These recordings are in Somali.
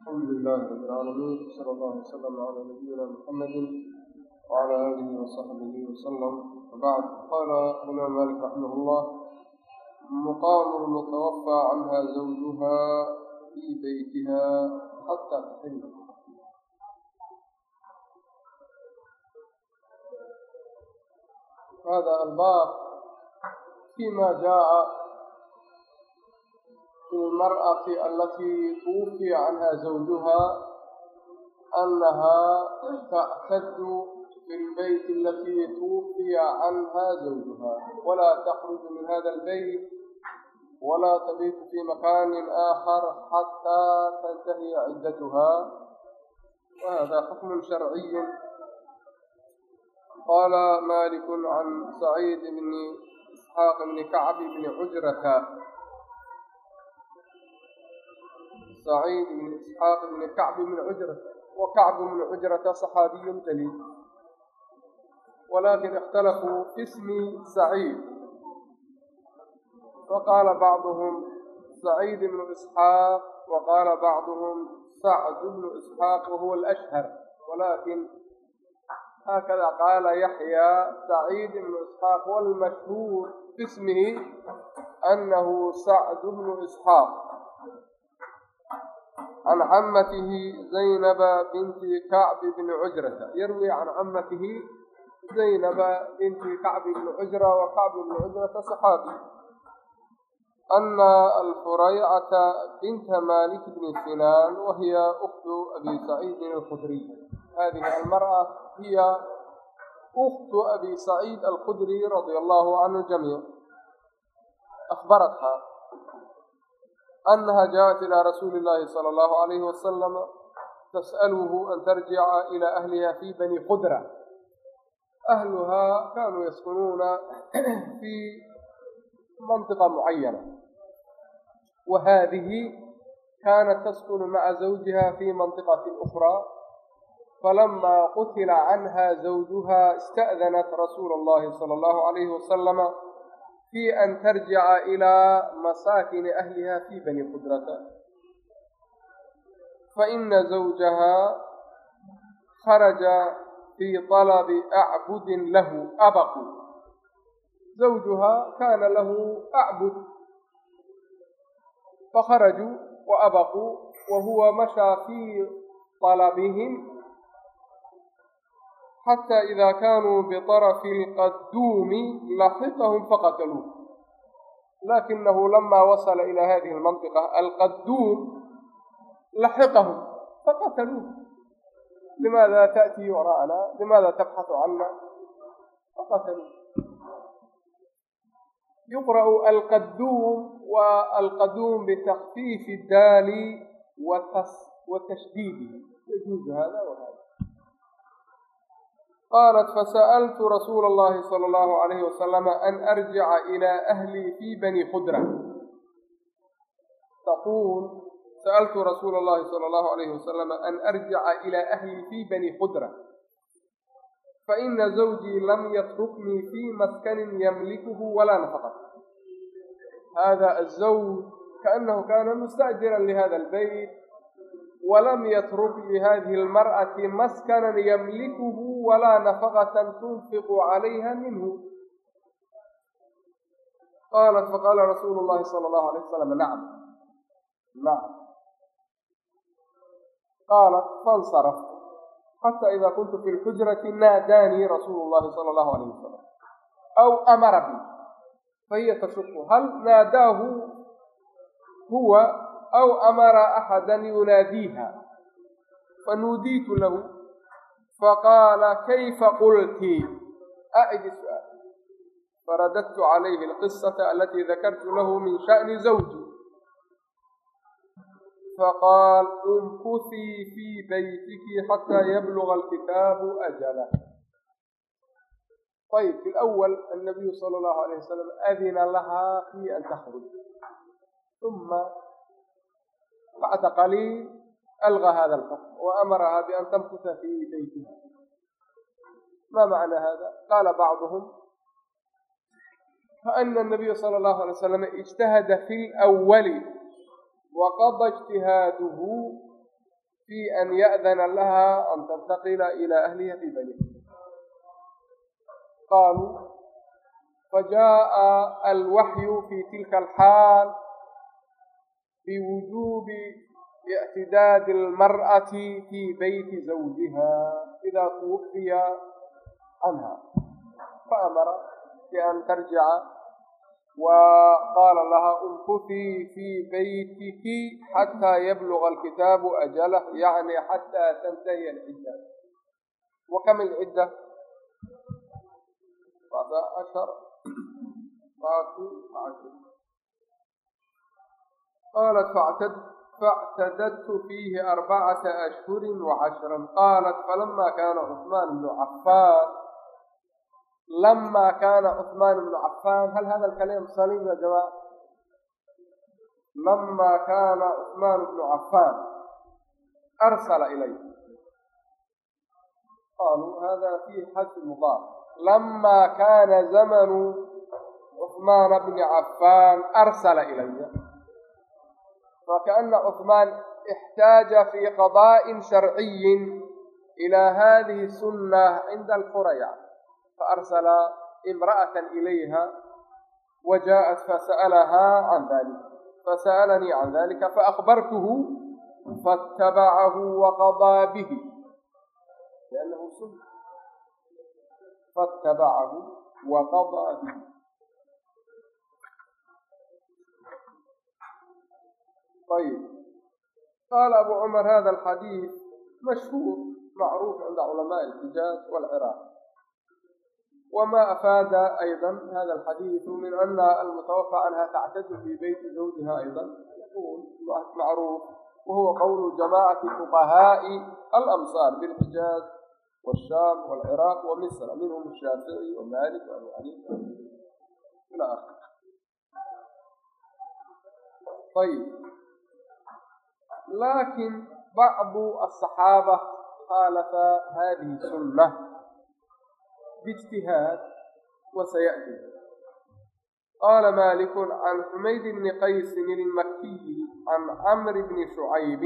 الحمد لله رب العالمين وصلى الله وسلم على نبينا محمد وعلى اله وصحبه وسلم وبعد قال الامام مالك رحمه الله مقام المتوفى عنها زوجها في بيتها حتى تحل هذا الباب فيما جاء في المرأة التي توفي عنها زوجها أنها تعتد في البيت التي توفي عنها زوجها ولا تخرج من هذا البيت ولا تبيت في مكان آخر حتى تنتهي عدتها وهذا حكم شرعي قال مالك عن سعيد بن إسحاق بن كعب بن عجرة سعيد بن إسحاق بن كعب بن عجرة وكعب بن عجرة صحابي جليل ولكن اختلفوا في اسم سعيد فقال بعضهم سعيد بن إسحاق وقال بعضهم سعد بن إسحاق وهو الأشهر ولكن هكذا قال يحيى سعيد بن إسحاق والمشهور باسمه أنه سعد بن إسحاق عن عمته زينب بنت كعب بن عجرة يروي عن عمته زينب بنت كعب بن عجرة وكعب بن عجرة صحابي أن الفريعة بنت مالك بن سنان وهي أخت أبي سعيد الخدري هذه المرأة هي أخت أبي سعيد الخدري رضي الله عنه الجميع أخبرتها أنها جاءت إلى رسول الله صلى الله عليه وسلم تسأله أن ترجع إلى أهلها في بني خدرة أهلها كانوا يسكنون في منطقة معينة وهذه كانت تسكن مع زوجها في منطقة أخرى فلما قتل عنها زوجها استأذنت رسول الله صلى الله عليه وسلم في أن ترجع إلى مساكن أهلها في بني قدرة فإن زوجها خرج في طلب أعبد له أبق زوجها كان له أعبد فخرجوا وأبقوا وهو مشى في xataa idaa kaanuu biطarafi اlqaduumi laxiqahum faqataluuh laakinahu lamaa wasala ila hadihi اlmanطiqa alqaduum laxiqahum faqataluuh limaada ta'tii waraa'ana limaada tabxaثu cana faqataluuh yuqra'u alqaduum waa alqaduum bitakfiifi daali watashdiidihi yajuuzu hada wahada qaalat fasa'altu rasuula allahi sala allahu alayhi wasalama an arjica ilaa ahlii fii bani khudra taquul sa'altu rasuula allahi sala allahu alayhi wasalama an arjica ilaa ahlii fii bani khudra faina zawjii lam yatruknii fii maskanin yamlikuhu walaa nafaqat hada azawj kaanahu kana musta'jiran lihada albeyt walam yatruk lihadihi almar'ati maskanan yamlikuhu walaa nafaqatan tunfiqu calayha minhu qaalat faqaala rasuulu llahi sala allahu alayh wasalam nacam nacam qaalat faاnsaraftu xata ida kuntu fi lxujrati naadaanii rasuulu llahi sala allahu alayh wasalam aw amara bi fahiya tashuku hal naadaahu huwa aw amara axada yunaadiiha fanuudiitu lahu faqaala kayfa qulti acidi su'aal faradadtu calayhi alqisata alatii dakartu lahu min sha'ni zawji faqaal umkutii fii baytiki xataa yabluga alkitaabu ajalah ayb fi lأwl annabiyu sala allahu alayh wasalam adina lahaa fi an takhruj uma bacda qaliil alqa hada alfaq wa amaraha bian tamkusa fi beytiha ma macna hada qaala bacduhum faana الnabiya salى اllahu alay slam ijtahada fi lwali waqada ijtihaaduhu fi an ya'dana laha an tantaqila ila ahliha fi beytiha qaaluu fajaءa alwaxyu fi tilka alxaal تلك الحال بوجوب اعتداد المرأة في بيت زوجها إذا توفي عنها فأمر بأن ترجع وقال لها امكثي في بيتك حتى يبلغ الكتاب أجله يعني حتى تنتهي العدة وكم العدة؟ بعد أشهر قالت فاعتدت فاعتددت فيه أربعة أشهر وعشرا قالت فلما كان عثمان بن عفان لما كان عثمان بن عفان هل هذا الكلام سليم يا جماعة لما كان عثمان بن عفان أرسل إليه قالوا هذا فيه حذف مضاف لما كان زمن عثمان بن عفان أرسل إليه فكأن عثمان احتاج في قضاء شرعي إلى هذه السنة عند القريع فأرسل امرأة إليها وجاءت فسألها عن ذلك فسألني عن ذلك فأخبرته فاتبعه وقضى به لأنه سنة فاتبعه وقضى به ayb qaala abu cumar hada alxadiid mashhuur macruuf cinda culamaa alxijaaz walciraaq wma afaada ayضa hada alxadiidu min ana almutawafa canha tactadu fi beyti zawjiha ayضa macruuf wahuwa qowlu jamacat fuqahaaءi alamsaar bilxijaaz wاshaam wاlciraaq wamisra minhum shaafici wmaalik wabu xaniifa ila akhir ayb طيب لكن بعض الصحابة خالف هذه السنة باجتهاد وسيأتي قال مالك عن حميد بن قيس المكي عن عمرو بن شعيب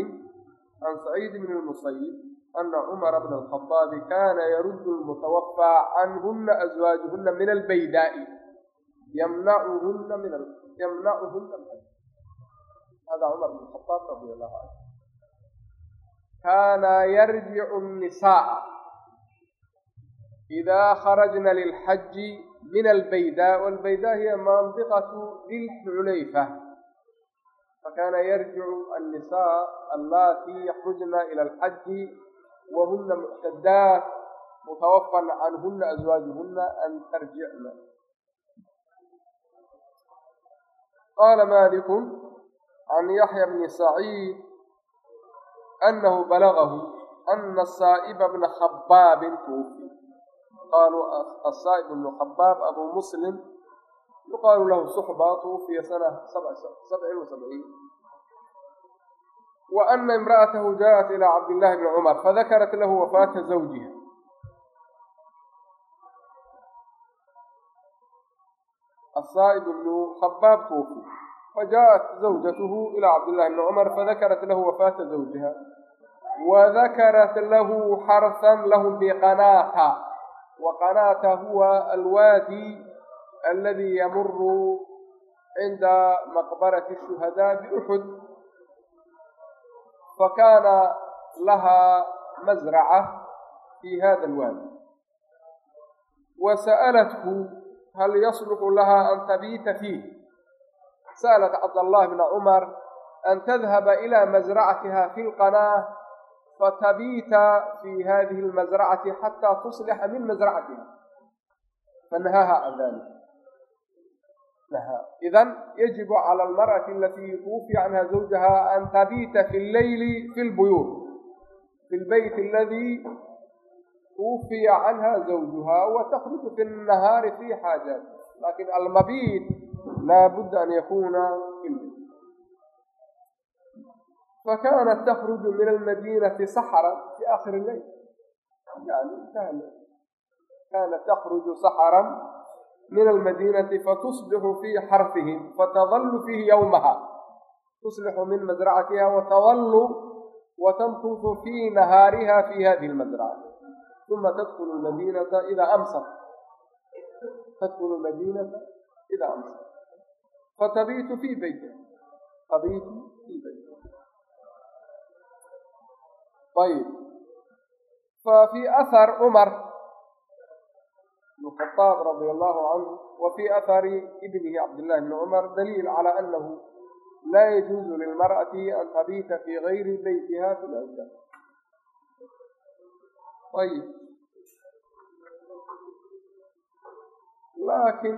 عن سعيد بن المسيب أن عمر بن الخطاب كان يرد المتوفى عنهن أزواجهن من البيداء يمنعهن من ال... يمنعهن الحج هذا عمر بن الخطاب رضي الله عنه كان يرجع النساء إذا خرجن للحج من البيداء والبيداء هي منطقة ذي الحليفة فكان يرجع النساء اللاتي يخرجن إلى الحج وهن معتدات متوفى عنهن أزواجهن can yaxya bni saciid anahu balagahu ana saa'iba bna khabaabin kuufi qaaluu asaa'ib bnu khabaab abu muslim yuqaalu lahu suxba tuufiya sana sabcin wa sabciin wa ana imra'atahu jaءat ilى cabdillahi bni cumar fadakarat lahu wafaata zawjiha asaa'ib bnu khabaab kuufi فجاءت زوجته إلى عبد الله بن عمر فذكرت له وفاة زوجها وذكرت له حرثا له بقناة وقناة هو الوادي الذي يمر عند مقبرة الشهداء بأحد فكان لها مزرعة في هذا الوادي وسألته هل يصلح لها أن تبيت فيه سألت عبد الله بن عمر أن تذهب إلى مزرعتها في القناة فتبيت في هذه المزرعة حتى تصلح من مزرعتها فنهاها عن ذلك نهى إذا يجب على المرأة التي توفي عنها زوجها أن تبيت في الليل في البيوت في البيت الذي توفي عنها زوجها وتخرج في النهار في حاجات لكن المبيت لا بد أن يكون في فكانت تخرج من المدينة سحرا في آخر الليل يعني كان كانت تخرج سحرا من المدينة فتصبح في حرثهم فتظل فيه يومها تصلح من مزرعتها وتظل وتمكث في نهارها في هذه المزرعة ثم تدخل المدينة إذا fatabitu fii beyti tabitu fii beyti ayb fafii ahar cumar bn khaaab radi allahu canhu wa fii ahari ibnihi cabdillahi bni cumar daliil calaa anahu laa yajuuzu lilmar'ati an tabiita fii gayri beytiha fi lawda ayb laakiin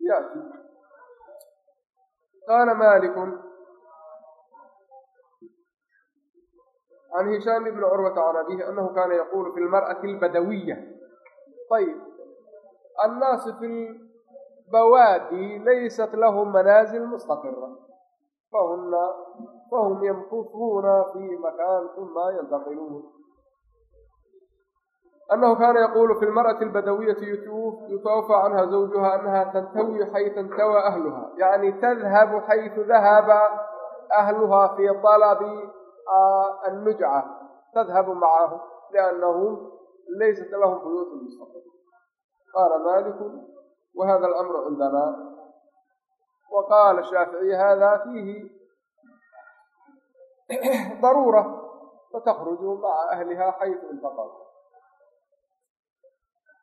yأتي قال مالك عن هشام بن عروة عن أبيه أنه كان يقول في المرأة البدوية طيب الناس في البوادي ليست لهم منازل مستقرة فهن فهم يمكثون في مكان ثم ينتقلون أنه كان يقول في المرأة البدوية يتوفى عنها زوجها أنها تنتوي حيث انتوى أهلها يعني تذهب حيث ذهب أهلها في طلب النجعة تذهب معهم لأنهم ليست لهم بيوت مستقلة قال مالك وهذا الأمر عندنا وقال الشافعي هذا فيه ضرورة فتخرج مع أهلها حيث انتقلوا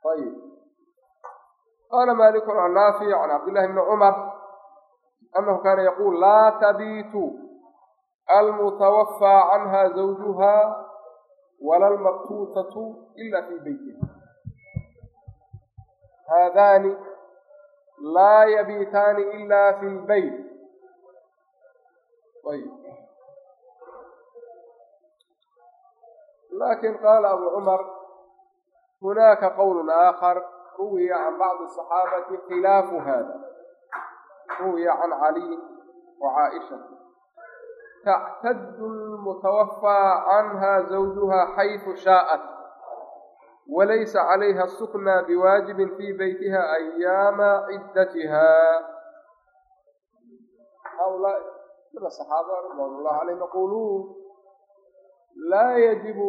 ayib qaala maaliku can naafic can cabdillahi bni cumar anahu kaana yaquul laa tabiitu almutawafaa canha zawjuha wala almabtuutatu ila fii beytiha haadaani laa yabiitaani ila fi lbeyt ayib laakin qaala abu cumar hunaaka qowl aakhar ruwiya can bacdi الصaxaabati khilaafu hada ruwiya can caliy wa caaisha tactadu lmutawafaa canha zawjuha xaysu shaa'at walaysa calayha sukna biwaajibin fii beytiha ayaama ciddatiha haulaa min asaxaaba ridwan ullahi calayhim yaquluun laa yajibu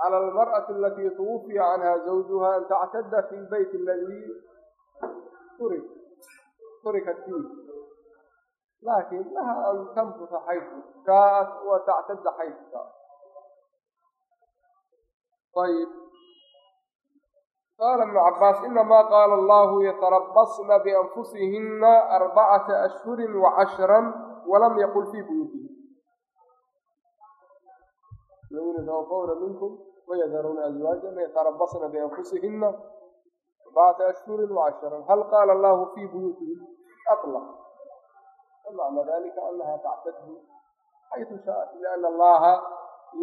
cala almar'ati alatii tuwufiya canha zawjuha an tactada fi lbeyt aladii turik turikat fiih laakin laha an tamkusa xaysu shaa'at wa tactada xaysu shaa'at ayib qaala ibnu cabbaas inamaa qaala allahu yatarabasna bianfusihina arbacata ashhurin wacashran walam yaqul fii buyuutihin الذين يتوفون منكم ويذرون أزواجا يتربصن بأنفسهن أربعة أشهر وعشرا هل قال الله في بيوتهم أطلق ومعنى ذلك أنها تعتد حيث شاءت لأن الله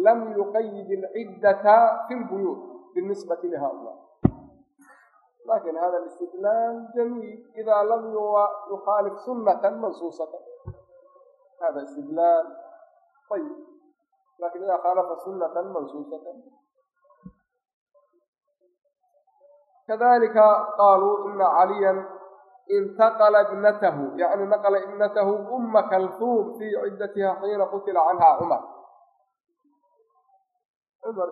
لم يقيد العدة في البيوت بالنسبة لهؤلاء لكن هذا الاستدلال جميل إذا لم يخالف سنة منصوصة هذا استدلال laakiin ida khalafa sunatan mansuusatan kadalika qaaluu ina caliyan intaqla ibnatahu yani naqla ibnatahu uma kaltuum fii ciddatiha xiina qutila canha cumar cumar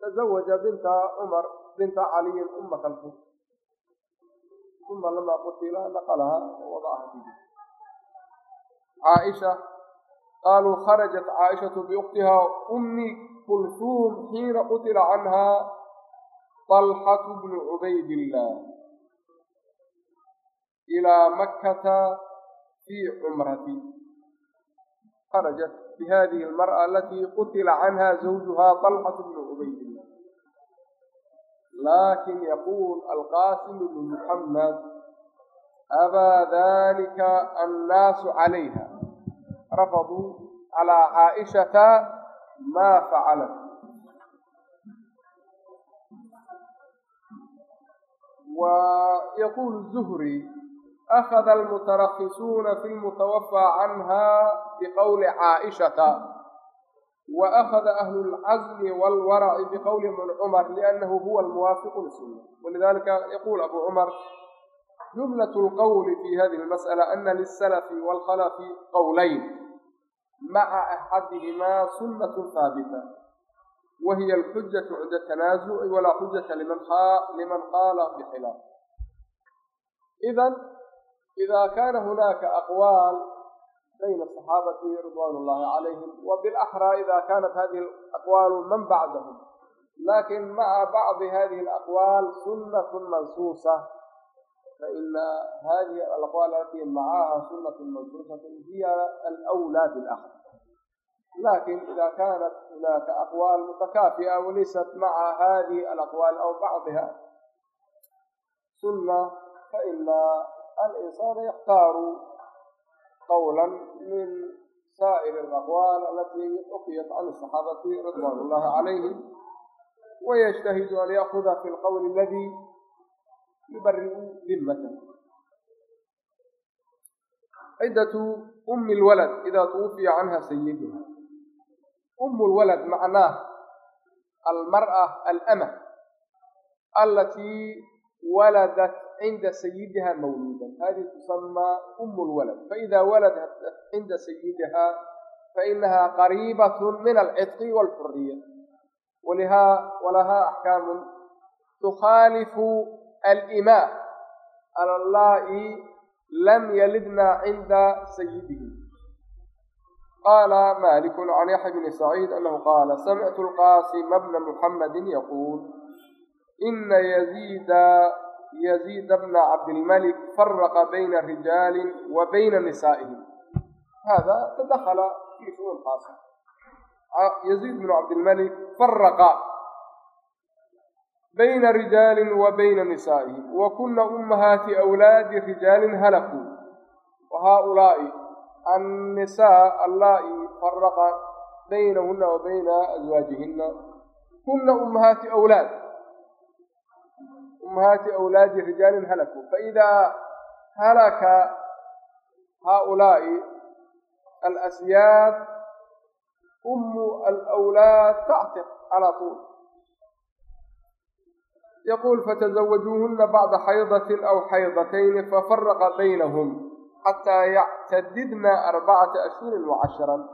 tazawaja binta cumar binta caliyin uma kaltuum uma lama qutila naqlaha wawadacaha caaisha qaaluu kharajat caaishatu biuktiha umi kulhuum xiina qutila canha طalxatu bnu cubayd illah إلى مكة في عمرة خرجت بهذه المرأة التي قتل عنها زوجها طلحة بن عبيد الله لكن يقول القاسم بن محمد أبى ذلك rafaduu calaa caaishata maa facalat wa yaquulu zuhri akhada almutanaqisuuna fi lmutawafaa canha biqowli caaishata wa akhada ahlu lcazmi walwaraci biqowli ibn cumar liannahu huwa almuwaafiqu lisunna walidalika yaquul abu cumar جملة القول في هذه المسألة أن للسلف والخلف قولين مع أحدهما سنة ثابتة وهي الحجة عند التنازع ولا حجة لمن لمن قال بخلاف إذا إذا كان هناك أقوال بين الصحابة رضوان الله عليهم وبالأحرى إذا كانت هذه الأقوال من بعدهم لكن مع بعض هذه الأقوال سنة منصوصة فإن هذه الأقوال التي معها سنة مدروسة هي الأولى بالأخذ لكن إذا كانت هناك أقوال متكافئة وليست مع هذه الأقوال أو بعضها سنة فإن الإنسان يختار قولا من سائر الأقوال التي أقيت عن الصحابة رضوان الله عليهم ويجتهد أن يأخذ في القول الذي يبرئ ذمته عدة أم الولد إذا توفي عنها سيدها أم الولد معناه المرأة الأمة التي ولدت عند سيدها مولودا هذه تسمى أم الولد فإذا ولدت عند سيدها فإنها قريبة من العتق والحرية ولها alimaa allaa'i lam yalidna cinda sayidihi qaala maliku can yaxya bni saciid anahu qaala samictu lqaasima bna muxamadi yaquul ina yaziida yaziida bna cabdilmalik faraqa bayna rijaali wa bayna nisaa'ihim hada tadakala fi shuun khaasa yaziid bnu cabdilmalik faraqa bayna rijaalin wa bayna nisaa'ihi wa kunna ummahaati awlaadi rijaalin halaquu wa haaulaa'i annisaa allaa'i faraqa baynahuna wa bayna aswaajihina kunna ummahaati awlaad ummahaati awlaadi rijaalin halakuu faidaa halaka haaulaa'i alasyaad ummu alawlaad tactiq calaa tuul يقول فتزوجوهن بعد حيضة أو حيضتين ففرق بينهم حتى يعتددن أربعة أشهر وعشرا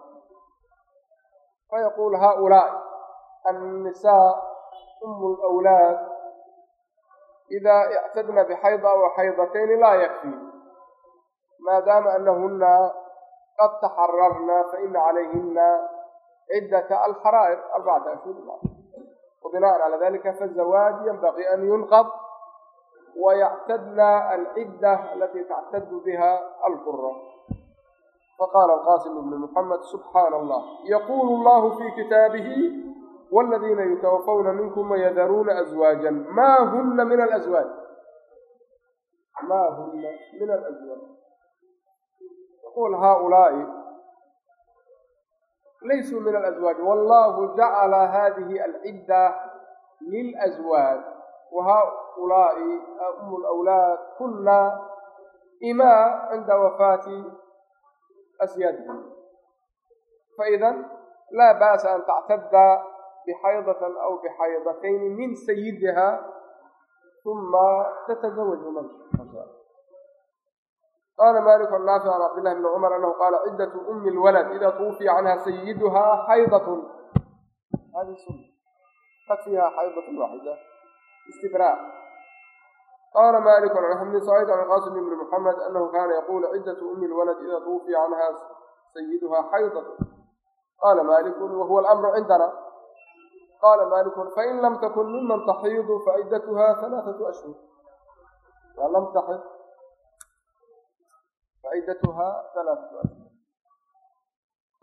فيقول هؤلاء النساء أم الأولاد إذا اعتدن بحيضة أو حيضتين لا يكفي ما دام أنهن قد تحررن فإن عليهن عدة الحرائر أربعة أشهر وبناء على ذلك فالزواج ينبغي أن ينقض ويعتدن العدة التي تعتد بها القرة فقال القاسم بن محمد سبحان الله يقول الله في كتابه والذين يتوفون منكم ويذرون أزواجا ما هن من الأزواج ما هن من الأزواج يقول هؤلاء laysuu min alaswaaj wallahu jacala hadihi alcidda lilazwaaj wa haulaai um lawlaad kuna imaa cinda wafaati asyaadihim faidan laa ba'sa an tactadda bxaydatan aw bxaydatayni min sayidiha uma tatazawaju man qala malik naafic an cabdillahi bni cumar anahu qaala ciddatu umi lwalad ida tuwufiya canha sayiduhaa xaydatun takfiha xaydatun waaxida istibraa qala maliku an bni saciid an qasim bni muxamed anahu kana yaqulu ciddatu umi lwalad ida tuwufiya canha sayiduhaa xaydatun qala maliku wahuwa alamru cindana qala maliku fain lam takun miman taxiidu faciddatuha halaaثatu ashhur lam taxid faciidatuhaa alaatu ashhur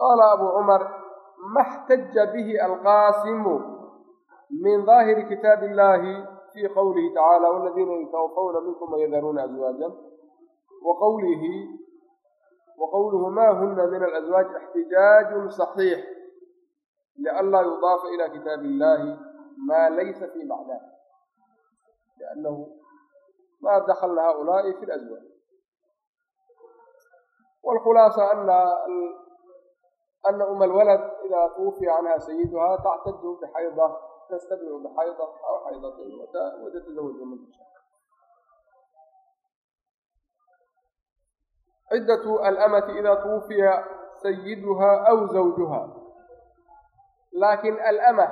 qaala abuu cumar ma xtaja bihi alqaasimu min daahiri kitaabi illahi fi qowlihi tacaala waladiina yutawafawna minkum wayadaruuna azwaajan wa qowlihi وqwlه ma huna min aلأزwاaج اxtijaaj صaxiix لأnlaa yudaafa ilى kitaabi اllahi ma laysa fi macnah لأnnahu ma dakla haؤulaaءi fi اlأزwاaج wاlkhulaasa ana um اlwalad idaa tuufiya canha sayiduha taxtaju bxayda tastabniu bxayda aw xaydatayn watatazawaju min tasha cidaة alamati ida tuufiya sayiduha aw zawjuha laakin alama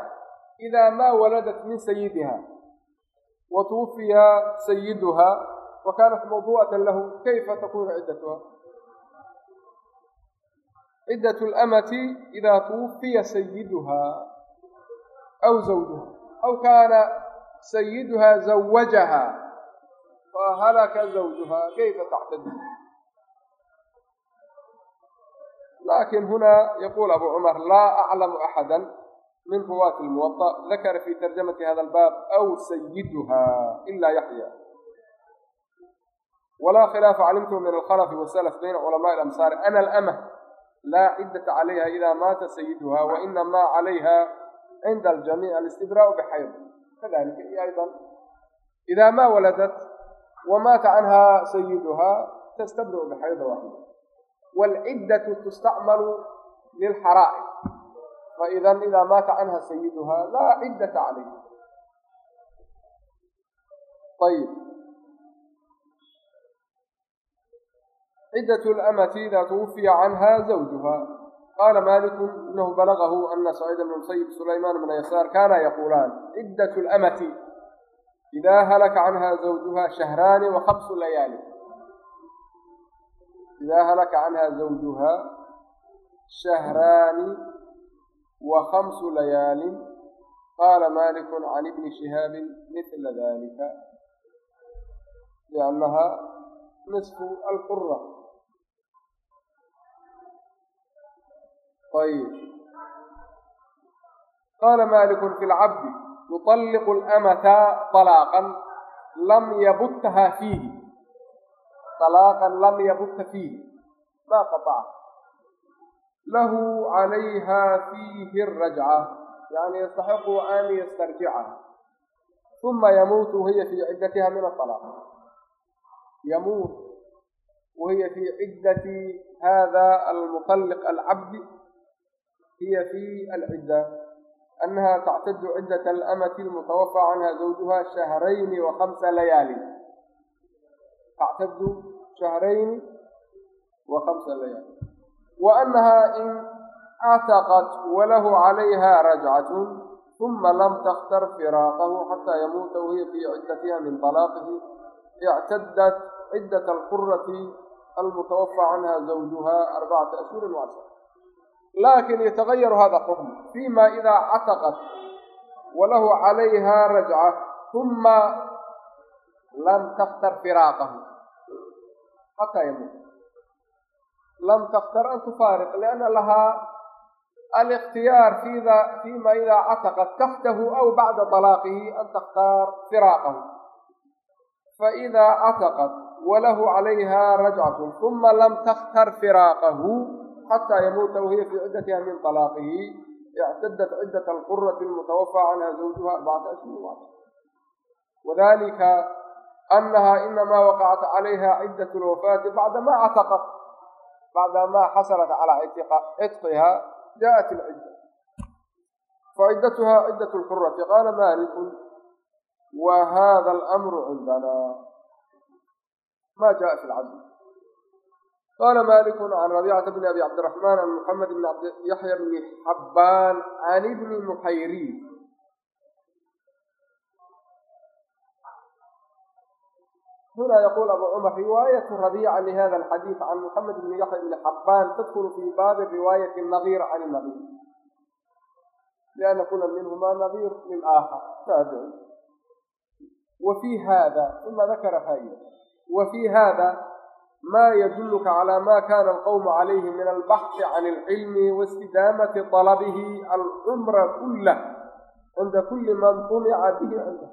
ida ma waladat min sayidiha wa tuufiya sayiduha wa kanat mawdu'ata lahu kayfa takunu cidatha ciddat lamati idaa tuwufiya sayiduha aw zawjuha aw kaana sayiduha zawajaha fahalaka zawjuha kayfa tactadi laakiin huna yaqul abu cumar laa aclamu axada min ruwaati lmuwaطa dakara fi tarjamati hada albaab aw sayiduha ila yaxya walaa khilaafa calimtu min alkhalfi wasalaf bayna culamaءi alamsaari ana alamah laa ciddata calayha ida maata sayiduha wainama calayha cinda aljamiic alistibraau bxayd kadalika iyo ayضa ida ma waladat wamaata canha sayiduha tastabriu bxayda waaxida tustacmalu lilxaraa'ir faidan idaa maata canha sayiduha laa ciddata calayh ayib ciddat lamati idaa tuwufiya canha zawjuha qaala maliku inahu balagahu ana saciid bn musayib sulaymaan bna yasaar kana yaquulaan ciddat lamati idaa halaka canha zawjuha shahraani wa khamsu layaali idaa halaka canha zawjuha shahraani wa khamsu layaalin qaala maliku can ibni shihaabin mila dalika liannaha ayb qaala maaliku fi lcabdi yuطalliqu اlamata طalaaqan lam yabutaha fiihi طalaaqan lam yabutta fiihi ma qataca lahu calayha fiihi rajca yani yastaxiqu an yastarjicaha uma yamuutu wahiya fii ciddatiha min aalaaq yamuut wahiya fii ciddati hada almuطalliq alcabdi هي في العدة أنها تعتد عدة الأمة المتوفى عنها زوجها شهرين وخمس ليالي تعتد شهرين وخمس ليالي وأنها إن عتقت وله عليها رجعة ثم لم تختر فراقه حتى يموت وهي في عدتها من طلاقه اعتدت عدة القرة المتوفى عنها زوجها أربعة أشهر وعشرة laakiin yatagayaru hada xukm fima ida cataqat walahu calayha rajca uma lam taftar firaaqahu. Xataa yamuut lam taftar an tufaariq lianna lahaa alikhtiyaar fima ida cataqat taxtahu aw bacda talaaqihi an takhtaar firaaqahu. Faida cataqat walahu calayha rajcatun uma lam takhtar firaaqahu xataa yamuuta wahiya fii ciddatiha min talaaqihi ictadat ciddat alqurati almutawafaa canha zawjuha arbacata ashhur wadalika أنها إنما وقعت عليها عدة الوفاة بعدما عتقت بعدما حصلت على عتقها جاءت العدة فعدتها عدة الحرة قال مالك وهذا الأمر عندنا ما جاء في العدل قال مالك عن ربيعة بن أبي عبد الرحمن عن محمد بن عبد يحيى بن حبان عن ابن محيريز هنا يقول أبو عمر رواية ربيعة لهذا الحديث عن محمد بن يحيى بن حبان تدخل في باب رواية النظير عن النظير لأن كل منهما نظير للآخر تابع وفي هذا ثم ذكر فائدة وفي هذا ما يدلك على ما كان القوم عليه من البحث عن العلم واستدامة طلبه العمر كله عند كل من طمع به عنده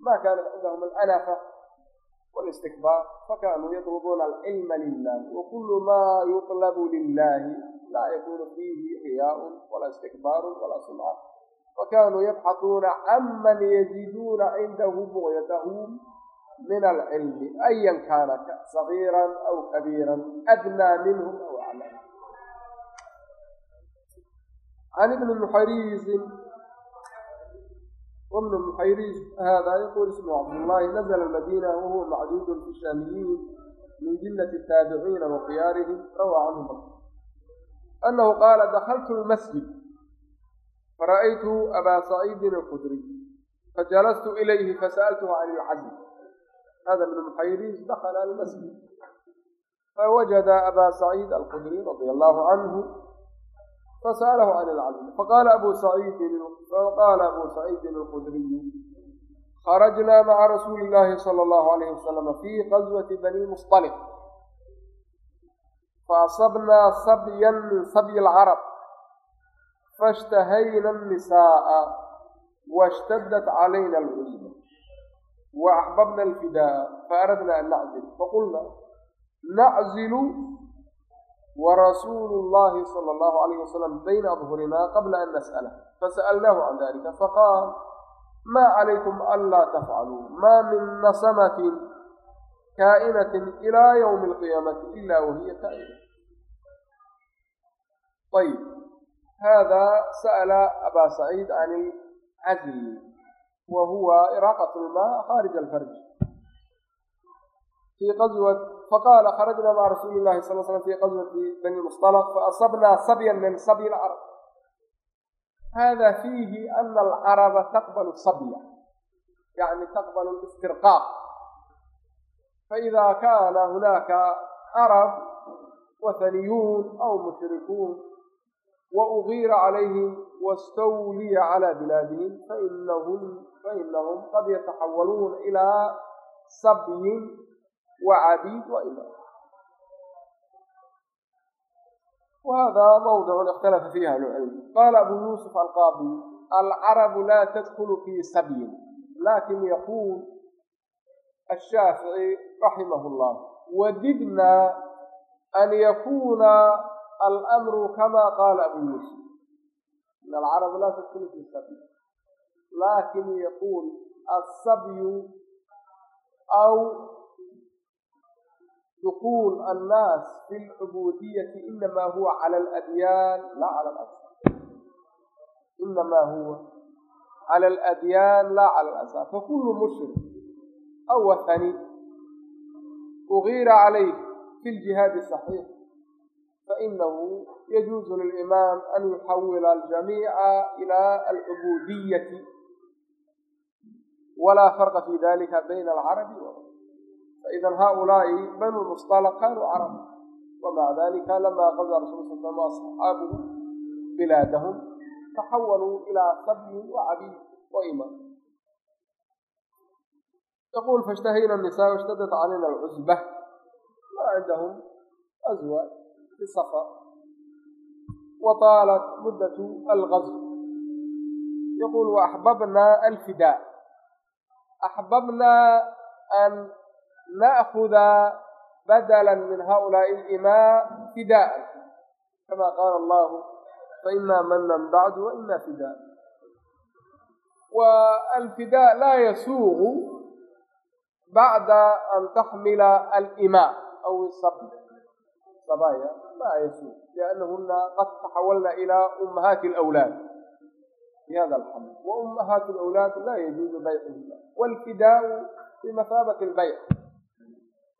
ما كانت عندهم الأنفة والاستكبار فكانوا يطلبون العلم لله وكل ما يطلب لله لا يكون فيه رياء ولا استكبار ولا سمعة وكانوا يبحثون عمن يجدون عنده بغيتهم min alcilmi ayan kaana sagiiran aw kabiiran adnaa minhum aw aclam can ibni muxayriisin وابن محيريز هذا يقول اسمه عبد الله نزل المدينة وهو معدود في الشاميين من جلة التابعين وخيارهم روى عنه بكر أنه قال دخلت المسجد فرأيت أبا سعيد الخدري فجلست إليه فسألته عن العزم ilcazl hada ibn muxayriis dakala almasjid fawajada abaa saciid alkhudriy radia allahu canhu fasa'alahu can ilcazl faqala abu saciidin faqala abu saciidin alkhudriyu kharajnaa maca rasuuli illaahi sala allahu alayhi wasalama fii qaswati bani musطaliq faasabnaa sabyan min sabyi alcarab faاshtahayna الnisaaءa wاshtadat calayna waaxbabna alfidaa faaradna an naczil faqulna naczilu warasuulu llahi sala allahu alayh wasalam bayna adhurinaa qabla an nas'alah fasa'alnaahu can dalika faqaal ma calaykum anlaa tafcaluu ma min nasamatin kaa'inatin ilaa ywmi alqiyaamati ila wahiya kaa'ina ayb hada sa'la aba saciid can ilcazli wa huwa iraaqat lmaa khaarij alfarj fi qawat faqala kharajna maca rasuuli llahi sal l slam fi qaswati bani musطalq faasabna sabyan min sabyi lcarab hada fiihi ana alcaraba taqbal sabya yani taqbal istirqaaq faida kana hunaka carab wathaniyuun aw mushrikuun waugiira calayhim wastawliya calaa fainahum fainahum qad yataxawaluuna ilaa sabyin wacabiid waila وهذا موضع اختلف فيه أهل العلم قال أبو يوسف القاضي العرب لا تدخل في سبي لكن يقول الشافعي رحمه الله وددنا أن يكون الأمر كما قال أبو يوسف إن العرب لا تدخل في السبي لكن يقول السبي أو دخول الناس في العبودية إنما هو على الأديان لا على الأصل إنما هو على الأديان لا على الأساس فكل مشرك أو وثني أغير عليه في الجهاد الصحيح فإنه يجوز للإمام أن يحول الجميع إلى العبودية ولا فرق في ذلك بين العرب والعرب فإذا هؤلاء بنو المصطلق كانوا عرب ومع ذلك لما غزا رسول صلى الله عليه وسلم وأصحابه بلادهم تحولوا إلى صبي وعبيد وإمام يقول فاشتهينا النساء واشتدت علينا العزبة ما عندهم أزواج في السفر وطالت مدة الغزو يقول وأحببنا الفداء أحببنا أن نأخذ بدلا من هؤلاء الإماء فداء كما قال الله فإما منا بعد وإما فداء والفداء لا يسوغ بعد أن تحمل الإماء أو الصبي صبايا لا يسوغ لأنهن قد تحولن إلى أمهات الأولاد بهذا الحمل وأمهات الأولاد لا يجوز بيعهن والفداء بمثابة البيع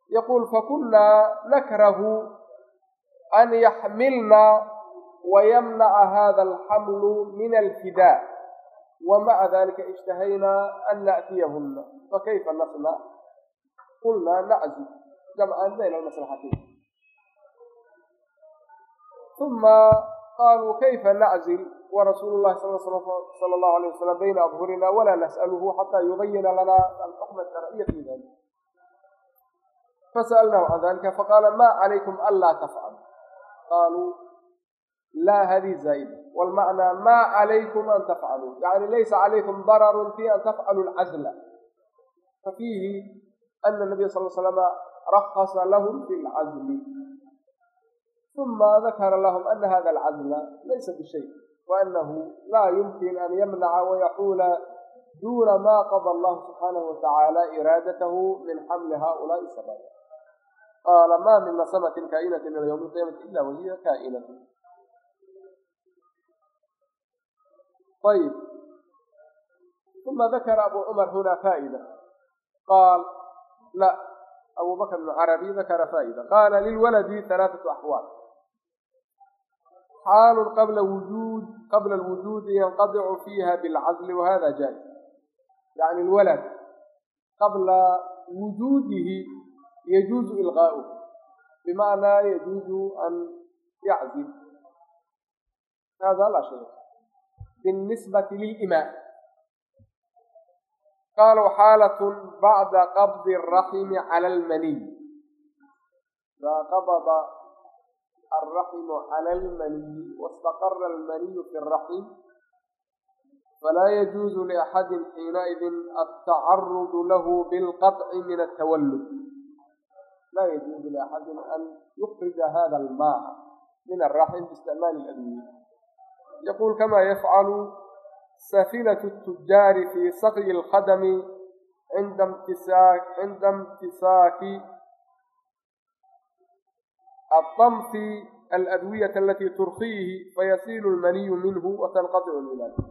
يقول فكنا نكره أن يحملنا ويمنع هذا الحمل من الفداء ومع ذلك اشتهينا أن نأتيهن فكيف نصنع؟ قلنا نعزل جمعا بين المصلحتين ثم قالوا كيف نعزل ورسول الله صلى الله عليه وسلم بين أظهرنا ولا نسأله حتى يبين لنا الحكم الشرعي في ذلك فسألناه عن ذلك فقال ما عليكم ألا تفعلوا قالوا لا هذه زائدة والمعنى ما عليكم أن تفعلوا يعني ليس عليكم ضرر في أن تفعلوا العزل ففيه أن النبي صلى الله عليه وسلم رخص لهم في العزل ثم ذكر لهم أن هذا العزل ليس بشيء وأنه لا يمكن أن يمنع ويحول دون ما قضى الله سبحانه وتعالى إرادته من حمل هؤلاء السبايا قال ما من نسمة كائنة إلى يوم القيامة إلا وهي كائنة طيب ثم ذكر أبو عمر هنا فائدة قال لا أبو بكر بن عربي ذكر فائدة قال للولد ثلاثة أحوال xaalu qabla wujuud qabla alwujuudi yanqadicu fiiha bilcazli wahada jaa'iz yani lwalad qabla wujuudihi yajuuzu ilqaa'uh bimacnaa yajuuzu an yaczil hada laa shay binisbati lilimaa qaaluu xaalatun bacda qabdi araximi cala almaniy alraximu cala almaniyi wastaqara almaniyu fi alraxim falaa yajuuzu liaxadin xiinaidin altacarudu lahu bilqaطci min altawallud laa yajuuzu liaxadin an yukrija hada almaa min alraxim biisticmaali aladwiya yaquul kama yafcalu safinatu tujaari fi sakyi alkhadami cinda imtisaaki atamsi aladwiyata alati turkiihi fayasiilu lmaniyu minhu watanqadicu lwilaada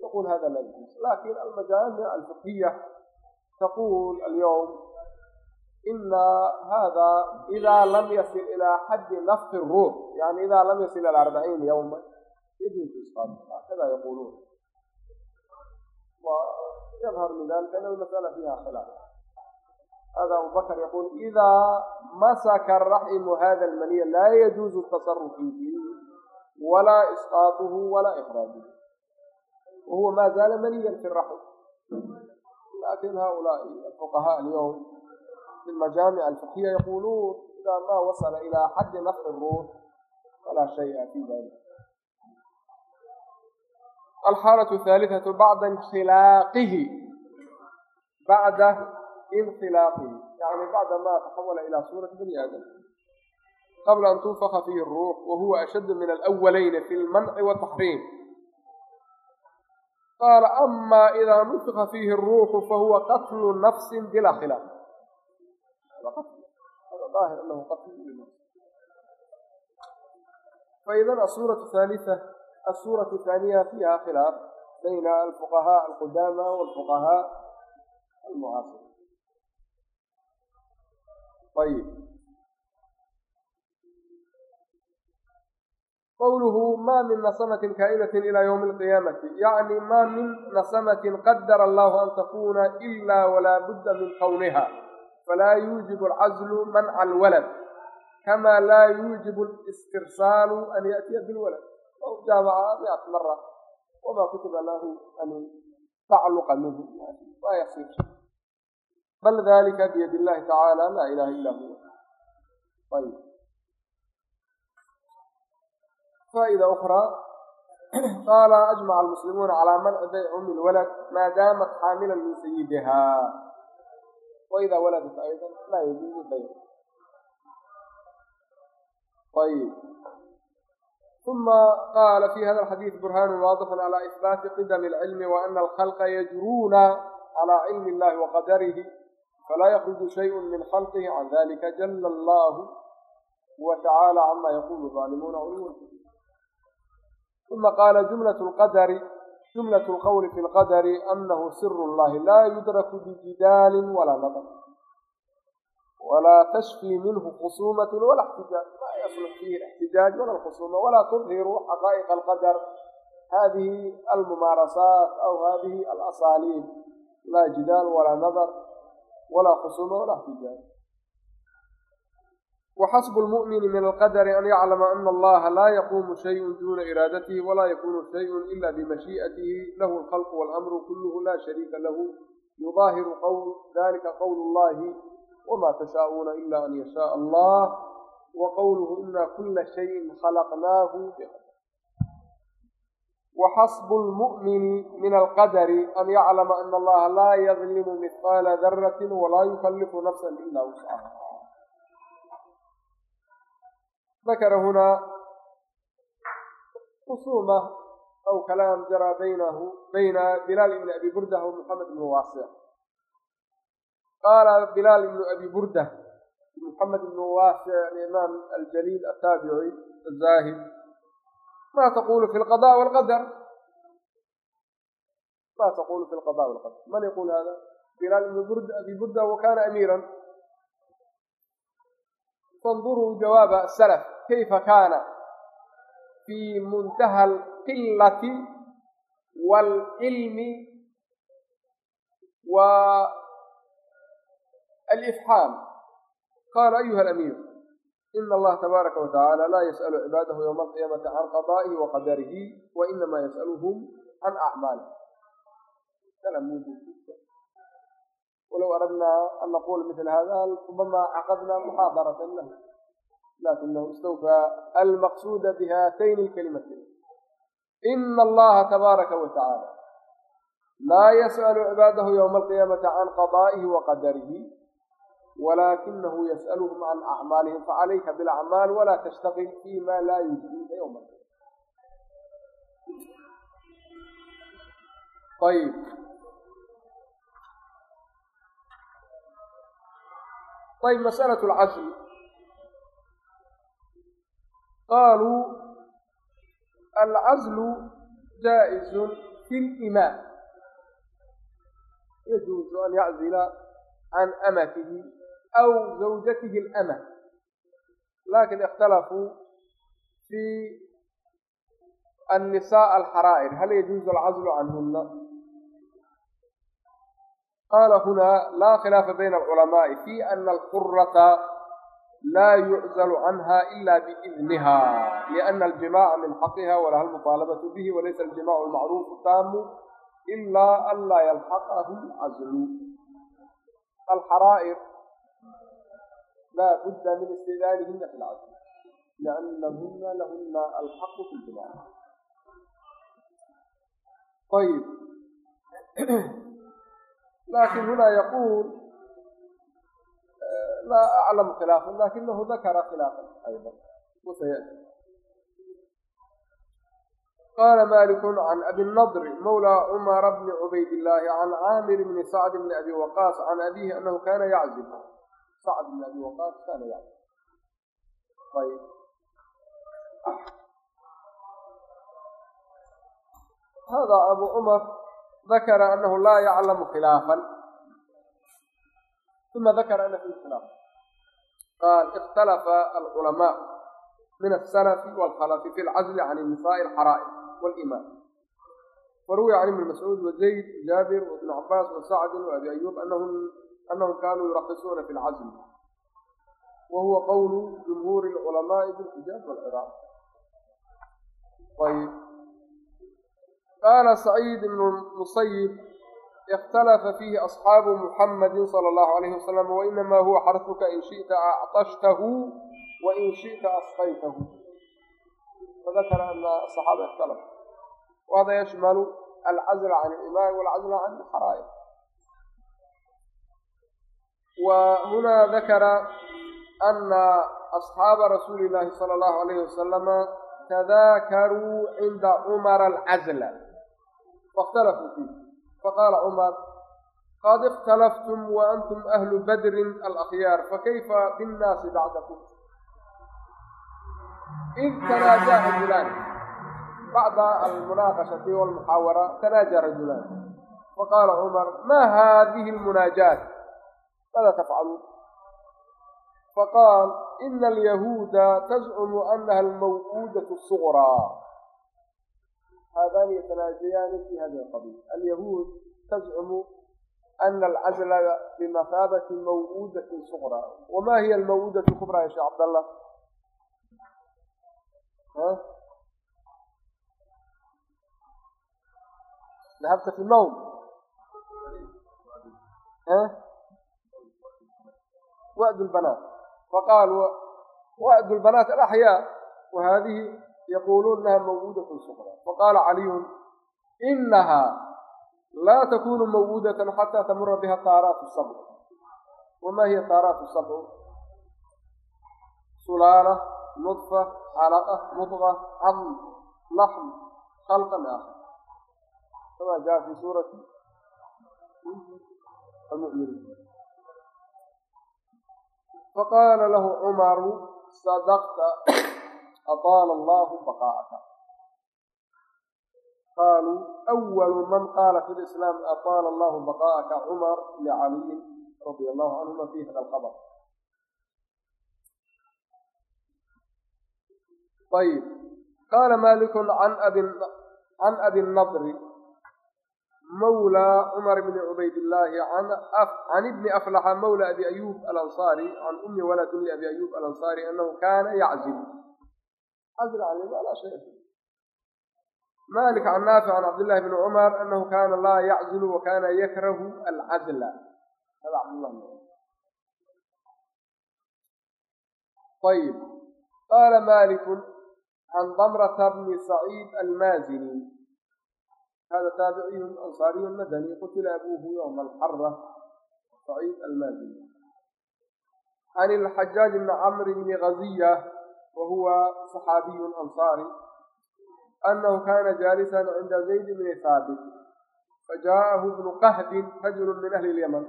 yaqul hada alabis laakiin almajaamic alfiqhiya taqul alyawm ina hada ida lam yasil ilaa xaddi nafqi ruux yani ida lam yasil ila arbaciin yawma hakada yaquluun ويظهر من ذلك أن المسألة فيها خلاف. هذا أبو بكر يقول إذا مسك الرحم هذا المني لا يجوز التصرف فيه ولا إسقاطه ولا إخراجه وهو ما زال منيا في الرحم لكن هؤلاء الفقهاء اليوم في المجامع الفقهية يقولون إذا ما وصل إلى حد نفع الروح فلا شيء في ذلك الحالة الثالثة بعد انخلاقه بعد inkhilaaqihi yani bacda ma taxawala ilaa suurati bani aadam qabla an tunfaka fihi ruux wa huwa ashaddu min alwalayni fi lmanci wataxriim qaala ama idaa nufika fiihi ruuxu fahuwa qatlu nafsin bila khilaaf aahir anahu qatlu faidan asuuratu thaalitha الsورة الثانية فيها خلاف بين الفقهاء القدامى والفقهاء المعاصرين ayib qowluhu ma min nasamatin kaa'inatin ilaa ywmi alqiyaamati yacni ma min nasamatin qadara allahu an takuna ila walaa budda min kowniha falaa yuujibu alcazlu manca alwalad kama laa yuujibu alistirsaalu an yaأtiya bilwalad low jaamaca micat mara wamaa kutiba lahu an tacluqa minhu laa yasiir bal dalika biyad illahi tacaala laa ilaha illa huwa ayb faa'ida ukraa qaala ajmaca almuslimuuna calaa manci bayc umi lwalad maadaamat xaamilan min sayidiha waidaa waladat ayda laa yajuuzu bayc ayb uma qaala fi hada alxadiid burhaanu waadixun calaa ihbaati qidami alcilmi wa ana alkhalqa yajruuna calaa cilmi illahi wa falaa yakruju shayun min khalqihi can dalika jala allahu wa tacaala cama yaqulu zaalimuuna culuwan uma qaala jumlat lqadari jumlat lqowli fi lqadari anahu siru llahi laa yudraku bijidaalin walaa nadar walaa tashfii minhu khusuumat wala اxtijaaj ma yaslux fihi اxtijaaj wala lkhusuuma walaa tudhiru xaqaa'iq alqadar hadihi almumaarasaat aw hadihi alasaaliib laa jidaal walaa nadar walaa khusuma walaa tijaara waxasbu lmu'mini min alqadari an yaclama ana allaha laa yaquumu shayun duna iraadatihi walaa yakunu shayun ila bimashii'atihi lahu alkhalqu waalamru kulluhu laa shariika lahu yudaahiru qwl dalika qowlu اllahi wma tashaa'uuna ila an yashaء allah wa qowluhu ina kula shayin khalaqnaahu waxasbu lmu'mini min alqadari an yaclama ana allaha laa yadlimu mihqaala darati walaa yukallifu nafsa ila wuscaha dakara hunaa خصومة أو كلام جرى بينه بين بلال بن أبي بردة ومحمد بن واسع qaala bilaal ibnu abi burda muxamed ibnu waasic alimaam aljaliil ataabici azaahid ma taqulu fi lqada walqadar ma taqulu fi lqada walqadar man yaqul hada bilaal ibnu burda abi burda wa kana amiiran fanduruu jawaaba asalaf kayfa kaana fii muntaha alqilati waalcilmi wa alifxaam qaala ayuha alamiir ina allaha tabaaraka wa tacaala laa yas'alu cibaadahu yowma alqiyaamati can qadaa'ihi wa qadarihi wa inama yas'aluhum can acmaalih walow aradnaa an naqula mil hada rubama caqadna muxaadaratan lah lakinahu istawfaa almaqsuuda bihatayni alkalimatayn ina allaha tabaaraka wa tacaala laa yas'alu cibaadahu yowma alqiyaamati can qadaa'ihi wa qadarihi walaakinahu yas'aluhum can acmaalihim facalayka bialacmaal walaa tashtaqil fii ma laa yujziika yowma ayb ayb mas'alat lcasl qaaluu alcazlu jaa'izun fi limaam yajuuzu an yaczila can amatihi أو زوجته الأمة لكن اختلفوا في النساء الحرائر هل يجوز العزل عنهن قال هنا لا خلاف بين العلماء في أن القرة لا يعزل عنها إلا بإذنها لأن الجماع من حقها ولها المطالبة به وليس الجماع المعروف التام إلا ألا يلحقه العزل الحرائر laa budda min istidaanihina fi lcazl liannahuna lahuna alxaqu fi ljimaaca ayib laakiin huna yaqul laa aclamu khilaafan lakinahu dakara khilaafan ayضa wasayati qala malik can abi nadri mawla cumara bni cubayd illahi can caamir bni sacd bni abi waqaas can abihi anahu kana yaczib sacd bni abi waqaas kana yaczib ayb hada abu cumar dakara anahu laa yaclamu khilaafan uma dakara ana fi khilaaf qaal ikhtalafa alculamaa min asalafi walkhalafi fi lcazli can nisaai alxaraa'ir walimaan waruwiya can ibni mascuud wazayd jaabir wabni cabaas wasacdin waabi ayuub anahum kanuu yuraqisuuna fi lcazli wa huwa qowlu jumhuuri lculamaai bilxijaaz walciraaq ayb qaala saciid ibnu musayib ikhtalafa fiihi asxaabu muxamadi sala allahu alayhi wasalam wainamaa huwa xarfuka in shi'ta actashtahu wain shi'ta asqaytahu fadakara ana asaxaaba ikhtalafu wahada yashmalu alcazla can alimaam walcazla can alxaraa'ir wa huna dakara ana asxaaba rasuuli llahi sala allahu alayhi wasalama tadaakaruu cinda cumara alcazla faاkhtalafuu fiih faqaala cumar qad اkhtalaftum wa antum ahlu badrin alakhyaar fakayfa biاnnaasi bacdakum id tanaaja rajulaan bacda almunaaqashati walmuxaawara tanaaja rajulaan faqaala cumar ma hadihi almunaajaat maada tafcaluun faqaal ina alyahuuda tazcumu anaha almaw'uudatu الsuqraa haadani yatanaajayaani fi hada alqabiil alyahuud tazcumu ana alcazla bimahaabati maw'uudati suqra wama hiya almaw'uudatu kubraa ya sheekh cabdallah dahabta fi nawm wa'd lbanaat faqaal wa'd lbanaat alaxyaa wa hadihi yaquluun inaha mawuudatun suqra. Faqaala caliyun inahaa laa takunu mawuudatan xataa tamura biha taaraatu sabc wama hiya taaraatu sabcu sulaala nudfa calaqa mudqa cadm laxm khalqan aakhar. Kama jaa fi suurati faqaala lahu cumaru sadaqta ataala allahu baqaa'aka qaaluu awalu man qaala fi lislaam ataala allahu baqaa'aka cumar licaliyin radia allahu canhuma fi hada alqabr ayib qaala malikun can abi can abi nadri mawlى cumar bni cubaydillaahi can ibni aflaxa mawla abi ayub alansaari can umi waladi abi ayub alansaari anahu kana shay malik can naafic can cabdillahi bni cumar anahu kana laa yaczilu wa kana yakrahu alcazla ayib qaala maliku can damrata bni saciid almaazini hada taabiciyu ansaariyu madani qutila abuuhu yowma alxara saciid almaazini can ilxajaaj bni camr bni gaziya wa huwa saxaabiyu ansaari anahu kana jaalisan cinda zayd bni haabit fajaءahu bnu qahdin rajulu min ahli اlyaman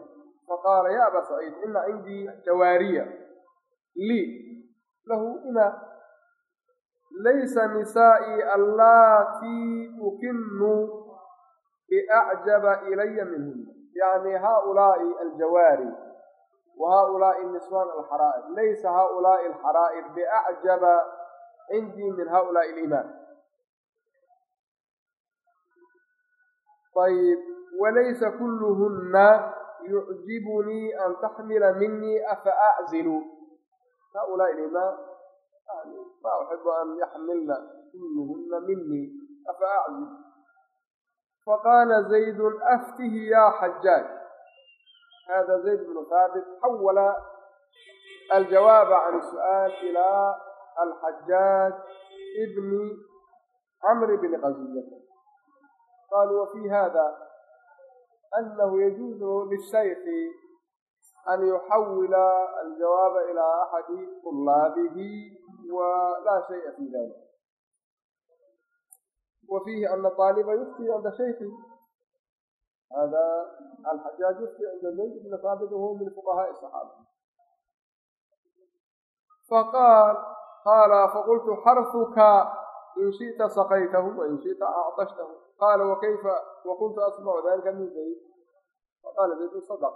faqaala ya aba saciid ina cindii jawaariya lii lahu ima laysa nisaa'ii allaatii ukinu biacjaba ilaya minhuna yani haulaai aljawaari wa haulaai niswan alxaraa'ir laysa haulaai alxaraa'ir biacjaba cindii min haulaai alimaan ayb walaysa kulluhuna yucjibunii an taxmila minii afa haulaai alimaan ma uxibu an yaxmilna kulluhuna minii afa faqaala zaydun aftihi yaa xajaaj hada zayd bnu haabit xawala aljawaaba can su'aal ilaa alxajaaj ibni camr bni qaziyata qaluu wafi hada anahu yajuuzu lishayki an yuxawila aljawaaba ilaa axadi طulaabihi wa laa shaya fi dalik وفيه أن الطالب يفتي عند شيخه هذا الحجاج يفتي عند زيد بن ثابت وهو من فقهاء الصحابة فقال قال فقلت حرفك إن شئت سقيته وإن شئت أعطشته قال وكيف وكنت أسمع ذلك من زيد فقال زيد صدق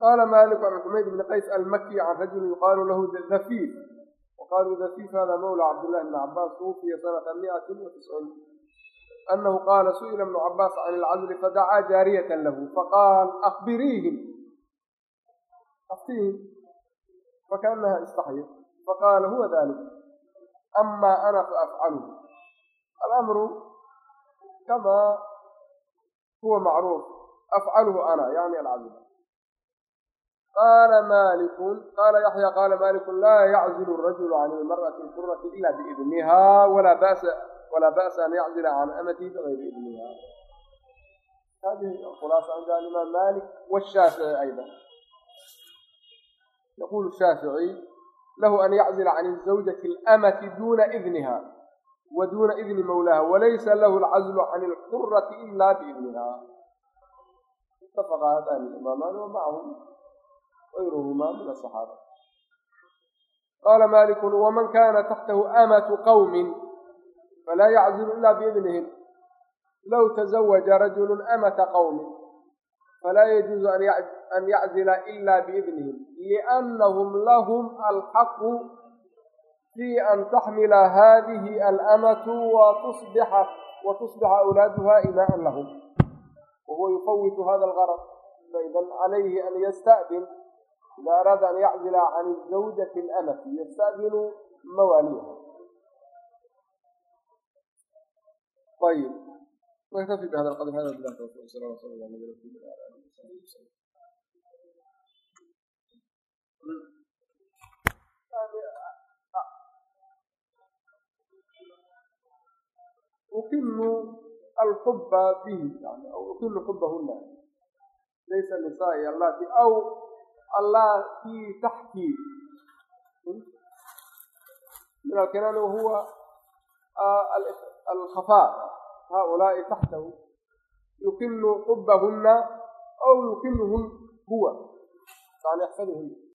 قال مالك عن حميد بن قيس المكي عن رجل يقال له ذفير waqaaluu dafiif hada mawla cabdillahi bni cabaas tuwufiya sanata miatin wa tisciin anahu qaala su'ila bnu cabaas can ilcadli fadacaa jaariyatan lahu faqaal akbiriihim aftiihim fakaanaha istaxyat faqaala huwa dalik amaa ana faafcaluhu alamru kamaa huwa macruuf afcaluhu ana yani alcadl qaala malikun qaala yaxya qaala malikun laa yaczilu rajulu can ilmar'ati alxurati ila biidniha walaa basa an yaczila can amatihi bigayri idniha hadihi khulaasa cinda alimaam malik washaafici ayda yaqulu shaafici lahu an yaczila can zawjati alamati duna idniha wa duna idni mawlaha walaysa lahu alcazlu can alxurati ila biidniha itafaqa hadani imaamaan غayruhmaa min asaxaaba qaala maliku waman kana taxtahu amatu qawmin falaa yaczilu ila biidnihim low tazawaja rajulu amata qawmin falaa yajuuzu an yaczila ila biidnihim liannahum lahum alxaqu fi an taxmila hadihi alamatu watusbixa watusbixa awlaaduha imaaan lahum wahuwa yufawitu hada algarad faidan calayhi an yasta'din إذا أراد أن يعزل عن الزوجة الأمة يستأذن مواليها طيب نكتفي بهذا القدر هذا بالله توفيق والسلام وصلى الله على نبينا وعلى آله وصحبه وسلم أكل الحب به يعني أو أكل حبهن ليس النساء اللاتي أو التي تحكي من الكنان وهو الخفاء هؤلاء تحته يكن حبهن أو يكنهن هو يعني يحفظهن